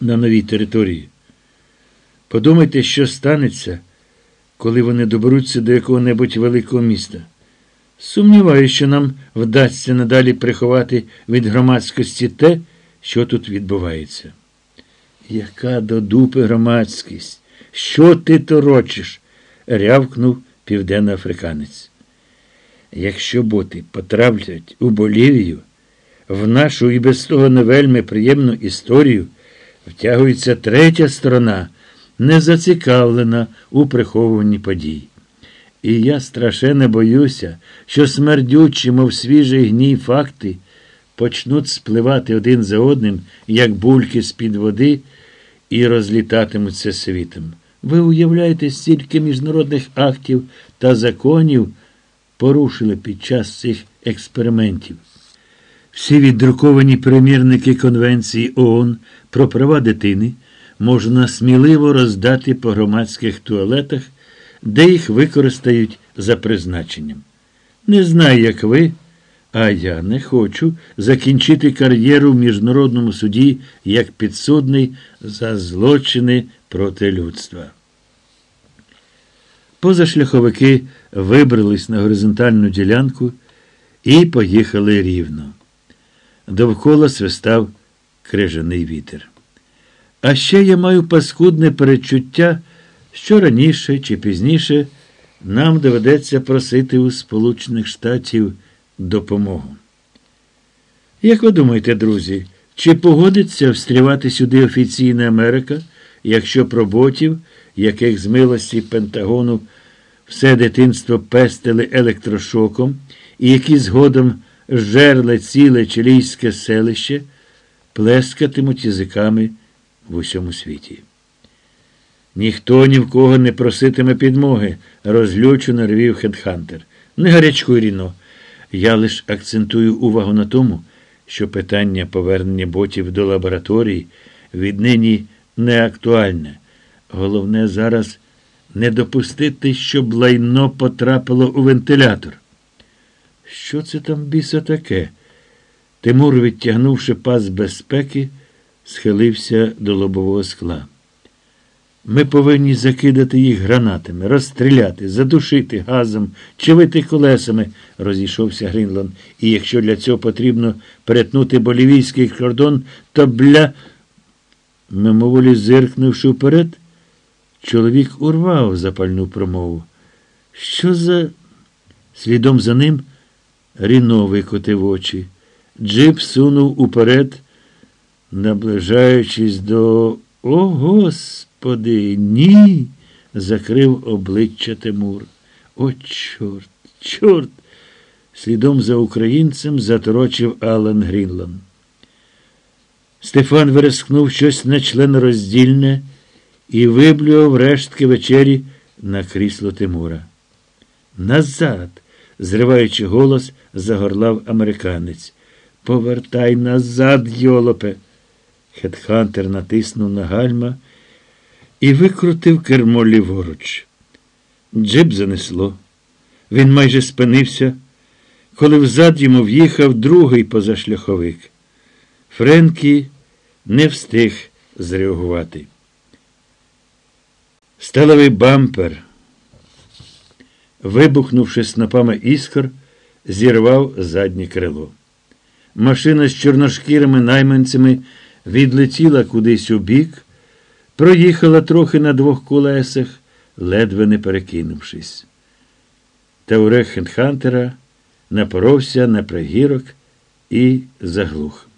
на новій території. Подумайте, що станеться, коли вони доберуться до якого-небудь великого міста. Сумніваюся, що нам вдасться надалі приховати від громадськості те, що тут відбувається. Яка до дупи громадськість? Що ти торочиш? рявкнув південноафриканець. Якщо боти потраплять у Болівію, в нашу і без того не вельми приємну історію втягується третя сторона, не зацікавлена у приховуванні подій. І я страшенно боюся, що смердючі, мов свіжий гній факти, почнуть спливати один за одним, як бульки з-під води, і розлітатимуться світом. Ви уявляєте, стільки міжнародних актів та законів порушили під час цих експериментів. Всі віддруковані примірники Конвенції ООН про права дитини можна сміливо роздати по громадських туалетах, де їх використають за призначенням. Не знаю, як ви, а я не хочу закінчити кар'єру в Міжнародному суді як підсудний за злочини проти людства. Позашляховики вибрались на горизонтальну ділянку і поїхали рівно. Довкола свистав крижаний вітер. А ще я маю паскудне перечуття, що раніше чи пізніше нам доведеться просити у Сполучених Штатів допомогу. Як ви думаєте, друзі, чи погодиться встрівати сюди офіційна Америка, якщо про ботів, яких з милості Пентагону все дитинство пестили електрошоком, і які згодом жерли ціле чилійське селище, плескатимуть язиками в усьому світі? Ніхто ні в кого не проситиме підмоги, розлючено рвів Хедхантер. Не гарячкуй, Ріно. Я лише акцентую увагу на тому, що питання повернення ботів до лабораторії віднині не актуальне. Головне зараз не допустити, щоб лайно потрапило у вентилятор. Що це там біса таке? Тимур, відтягнувши пас безпеки, схилився до лобового скла. Ми повинні закидати їх гранатами, розстріляти, задушити газом, чивити колесами, розійшовся Грінланд. І якщо для цього потрібно перетнути болівійський кордон, то бля. Мимоволі зиркнувши вперед, чоловік урвав запальну промову. Що за. Слідом за ним Ріно викотив очі. Джип сунув уперед, наближаючись до. О, Господи, ні. закрив обличчя Тимур. О, чорт, чорт. Слідом за українцем заторочив Алан Грінланд. Стефан верескнув щось нечленороздільне і виблював рештки вечері на крісло Тимура. Назад, зриваючи голос, загорлав американець. Повертай назад, йолопе. Хедхантер натиснув на гальма і викрутив кермо ліворуч. Джип занесло. Він майже спинився, коли взад йому в'їхав другий позашляховик. Френкі не встиг зреагувати. Сталевий бампер, вибухнувши снопами іскор, зірвав заднє крило. Машина з чорношкірими найманцями відлетіла кудись у бік, проїхала трохи на двох колесах, ледве не перекинувшись. Тауре Хентхантера напоровся на пригірок і заглух.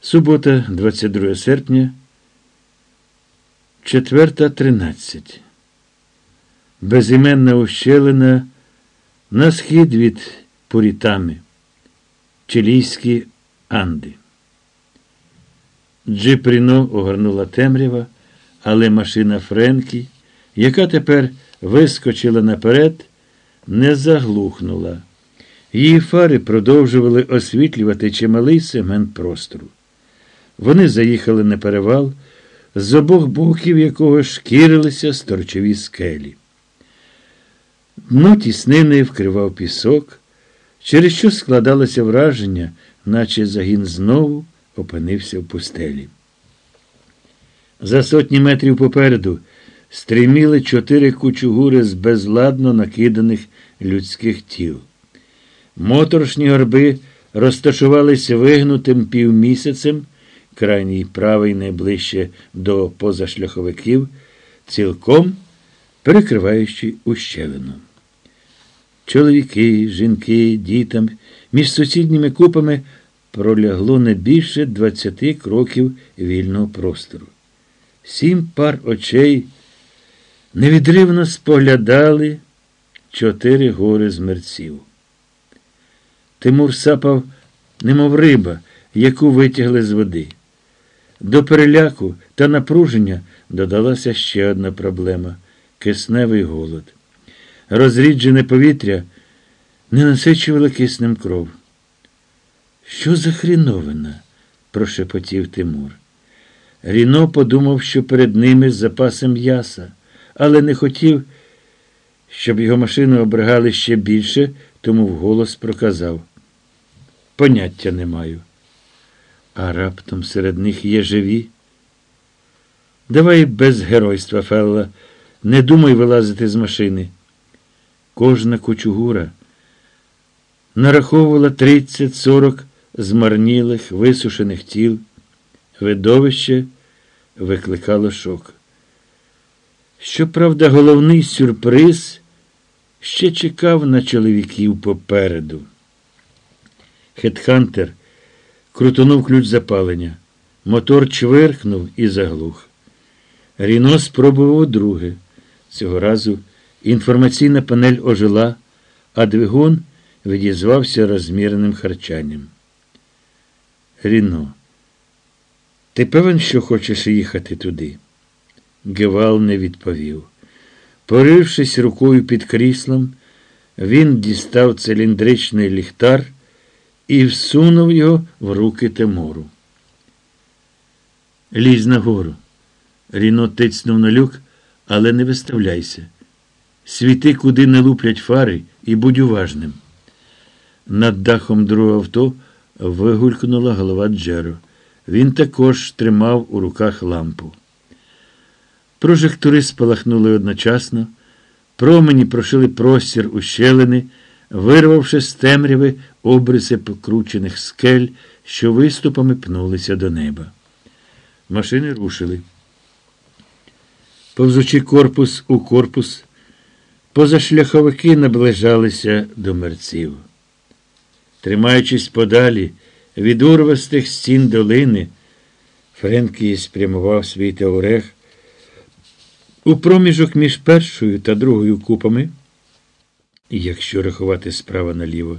Субота, 22 серпня, 4.13. Безіменна ущелина на схід від Пурітами. Чилійські Анди. Джип Ріно огорнула темрява, але машина Френкі, яка тепер вискочила наперед, не заглухнула. Її фари продовжували освітлювати чималий сегмент простору. Вони заїхали на перевал, з обох боків якого шкірилися сторчові скелі. Дно тіснини вкривав пісок, через що складалося враження, наче загін знову опинився в пустелі. За сотні метрів попереду стріміли чотири кучугури з безладно накиданих людських тіл. Моторошні горби розташувалися вигнутим півмісяцем, крайній правий найближче до позашляховиків, цілком перекриваючи ущелину. Чоловіки, жінки, дітям між сусідніми купами пролягло не більше двадцяти кроків вільного простору. Сім пар очей невідривно споглядали чотири гори змерців. Тимур сапав, немов риба, яку витягли з води. До переляку та напруження додалася ще одна проблема кисневий голод. Розріджене повітря не насичувало киснем кров. Що за хріновина? прошепотів Тимур. Ріно подумав, що перед ними з запасом м'яса, але не хотів, щоб його машину обригали ще більше, тому вголос проказав. Поняття не маю. А раптом серед них є живі. Давай без геройства, Фелла, не думай вилазити з машини. Кожна кучугура нараховувала 30-40 змарнілих, висушених тіл. Видовище викликало шок. Щоправда, головний сюрприз ще чекав на чоловіків попереду. Хетхантер крутонув ключ запалення. Мотор чвиркнув і заглух. Ріно спробував друге. Цього разу інформаційна панель ожила, а двигун відізвався розміреним харчанням. Ріно, ти певен, що хочеш їхати туди? Гевал не відповів. Порившись рукою під кріслом, він дістав циліндричний ліхтар і всунув його в руки Тимуру. Лізь нагору. Ріно тицнув на люк, але не виставляйся. Світи, куди не луплять фари, і будь уважним. Над дахом другого авто вигулькнула голова Джеро. Він також тримав у руках лампу. Прожектори спалахнули одночасно, промені прошили простір ущелини, вирвавши з темряви обриси покручених скель, що виступами пнулися до неба. Машини рушили. Повзучи корпус у корпус, позашляховики наближалися до мерців. Тримаючись подалі від урвастих стін долини, Френкі спрямував свій теорех у проміжок між першою та другою купами, якщо рахувати справа наліво,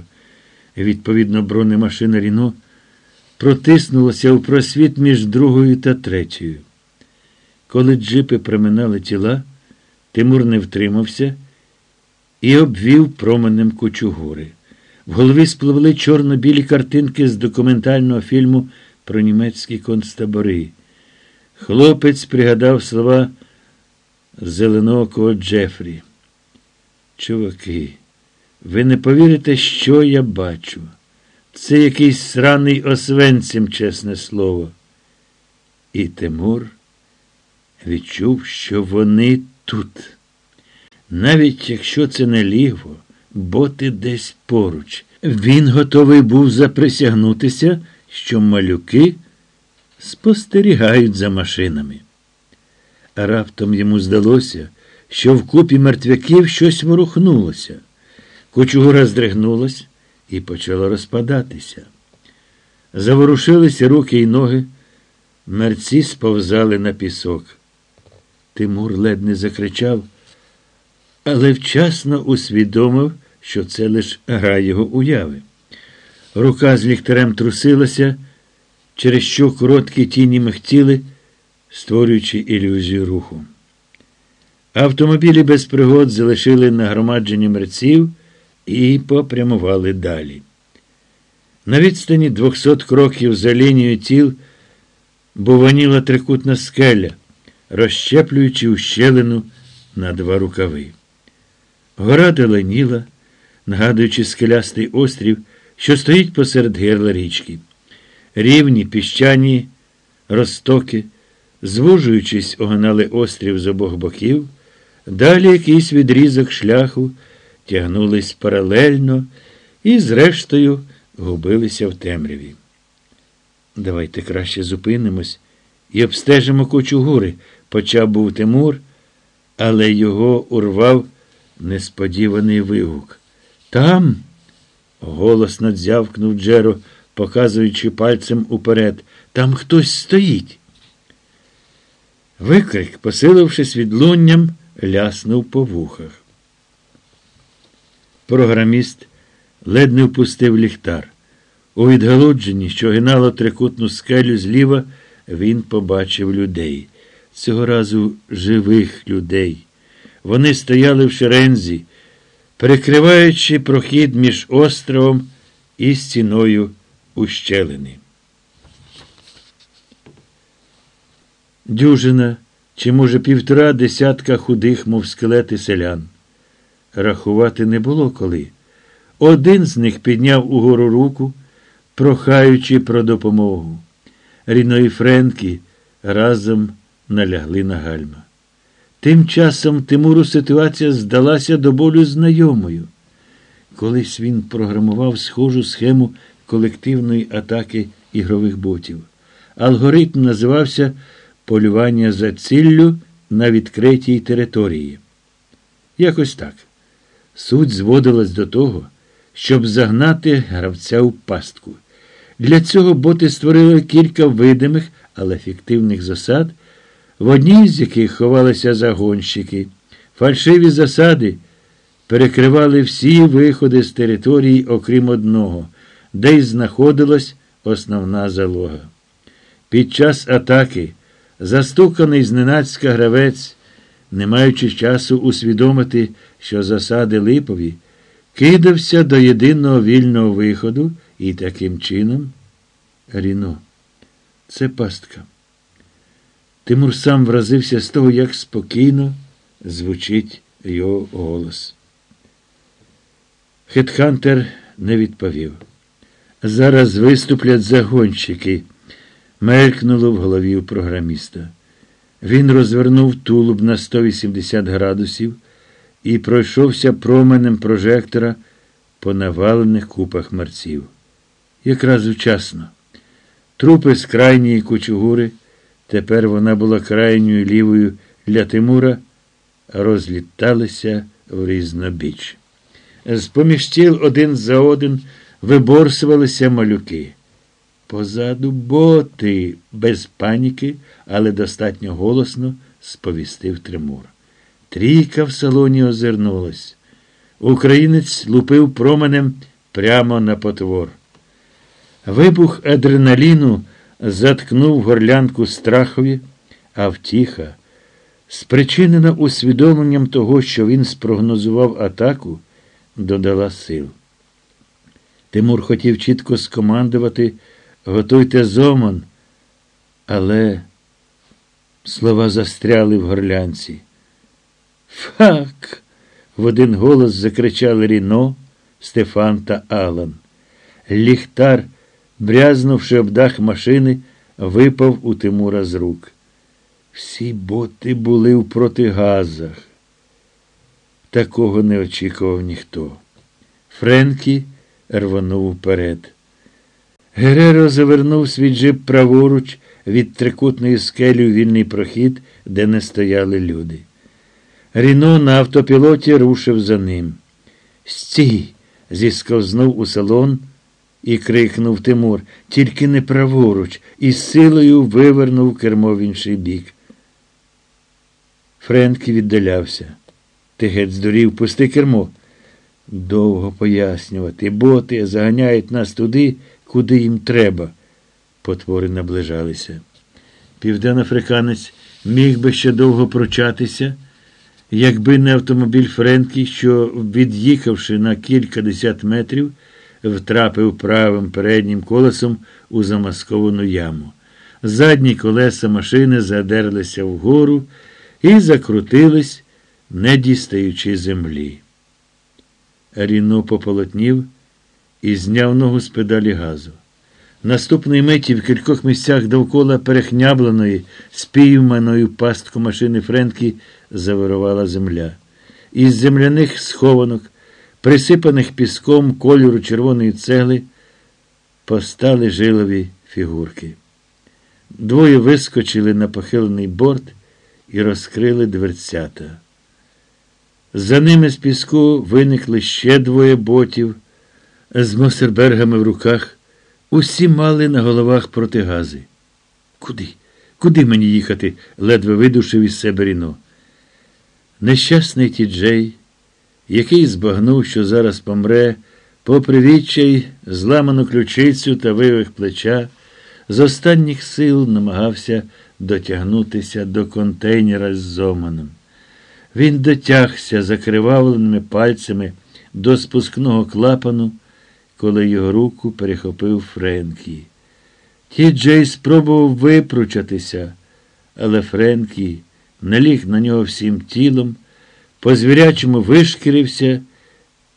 відповідно, бронемашина Ріно протиснулася у просвіт між другою та третьою. Коли джипи проминали тіла, Тимур не втримався і обвів променем кучугури. В голові спливли чорно-білі картинки з документального фільму про німецькі концтабори. Хлопець пригадав слова зеленокого Джефрі. Чуваки, ви не повірите, що я бачу. Це якийсь сраний освенцем, чесне слово. І Тимур відчув, що вони тут. Навіть якщо це не ліво, боти десь поруч. Він готовий був заприсягнутися, що малюки спостерігають за машинами. А раптом йому здалося, що в купі мертвяків щось ворухнулося. Кучугура здригнулась і почала розпадатися. Заворушилися руки й ноги, мерці сповзали на пісок. Тимур ледь не закричав, але вчасно усвідомив, що це лише гра його уяви. Рука з ліхтарем трусилася, через що короткі тіні михтіли, створюючи ілюзію руху. Автомобілі без пригод залишили нагромаджені мерців і попрямували далі. На відстані 200 кроків за лінією тіл буваніла трикутна скеля, розщеплюючи ущелину на два рукави. Гора деленіла, нагадуючи скелястий острів, що стоїть посеред герла річки. Рівні, піщані розтоки, звужуючись, огинали острів з обох боків, далі якийсь відрізок шляху тягнулись паралельно і, зрештою, губилися в темряві. Давайте краще зупинимось і обстежимо кучу гори, почав був Тимур, але його урвав несподіваний вигук. Там, голосно дзявкнув Джеро, показуючи пальцем уперед, там хтось стоїть. Викрик, посилившись відлунням, ляснув по вухах. Програміст ледь не впустив ліхтар. У відгалудженні, що гинало трикутну скелю зліва, він побачив людей. Цього разу живих людей. Вони стояли в шерензі, перекриваючи прохід між островом і стіною ущелини. Дюжина чи, може, півтора десятка худих, мов скелети селян. Рахувати не було коли. Один з них підняв угору руку, прохаючи про допомогу. Ріно і Френкі разом налягли на гальма. Тим часом Тимуру ситуація здалася до болю знайомою. Колись він програмував схожу схему колективної атаки ігрових ботів. Алгоритм називався полювання за ціллю на відкритій території. Якось так. Суть зводилась до того, щоб загнати гравця в пастку. Для цього боти створили кілька видимих, але фіктивних засад, в одній з яких ховалися загонщики. Фальшиві засади перекривали всі виходи з території, окрім одного, де й знаходилась основна залога. Під час атаки застуканий зненацька гравець, не маючи часу усвідомити, що засади липові, кидався до єдиного вільного виходу і таким чином Ріно. Це пастка. Тимур сам вразився з того, як спокійно звучить його голос. Хетхантер не відповів. Зараз виступлять загонщики, мелькнуло в голові у програміста. Він розвернув тулуб на 180 градусів і пройшовся променем прожектора по навалених купах мерців. Якраз вчасно. Трупи з крайньої кучугури, тепер вона була крайньою лівою для Тимура, розліталися в різнобіч. З поміж тіл один за один виборсувалися малюки. Позаду боти, без паніки, але достатньо голосно сповістив Тимур. Трійка в салоні озирнулась. Українець лупив променем прямо на потвор. Вибух адреналіну заткнув горлянку страхові, а втіха, спричинена усвідомленням того, що він спрогнозував атаку, додала сил. Тимур хотів чітко скомандувати готуйте зомон, але слова застряли в горлянці. Фак. в один голос закричали Ріно, Стефан та Алан. Ліхтар брязнувши об дах машини, випав у Тимура з рук. Всі боти були в протигазах. Такого не очікував ніхто. Френкі рвонув вперед. Гереро завернув свій джип праворуч від трикутної скелі у вільний прохід, де не стояли люди. Ріно на автопілоті рушив за ним. Стій! зісковзнув у салон і крикнув Тимур, тільки не праворуч, і з силою вивернув кермо в інший бік. Френкі віддалявся. Ти геть здурів, пусти кермо. Довго пояснювати. Боти заганяють нас туди, куди їм треба. Потвори наближалися. Південноафриканець міг би ще довго прочатися, якби не автомобіль Френкі, що, від'їхавши на кілька десят метрів, втрапив правим переднім колесом у замасковану яму. Задні колеса машини задерлися вгору і закрутились, не дістаючи землі. Ріно пополотнів і зняв ногу з педалі газу. Наступної миті в кількох місцях довкола перехнябленої, спійманої пастку машини Френкі завирувала земля. Із земляних схованок, присипаних піском кольору червоної цегли, постали жилові фігурки. Двоє вискочили на похилений борт і розкрили дверцята. За ними з піску виникли ще двоє ботів з мосербергами в руках. Усі мали на головах протигази. Куди? Куди мені їхати? ледве видушив із себе Ріно. Нещасний тіджей, який збагнув, що зараз помре, попри відчай, зламану ключицю та вивих плеча, з останніх сил намагався дотягнутися до контейнера з зоманом. Він дотягся закривавленими пальцями до спускного клапану, коли його руку перехопив Френкі. Ті Джей спробував випручатися, але Френкі наліг на нього всім тілом, по звірячому вишкірився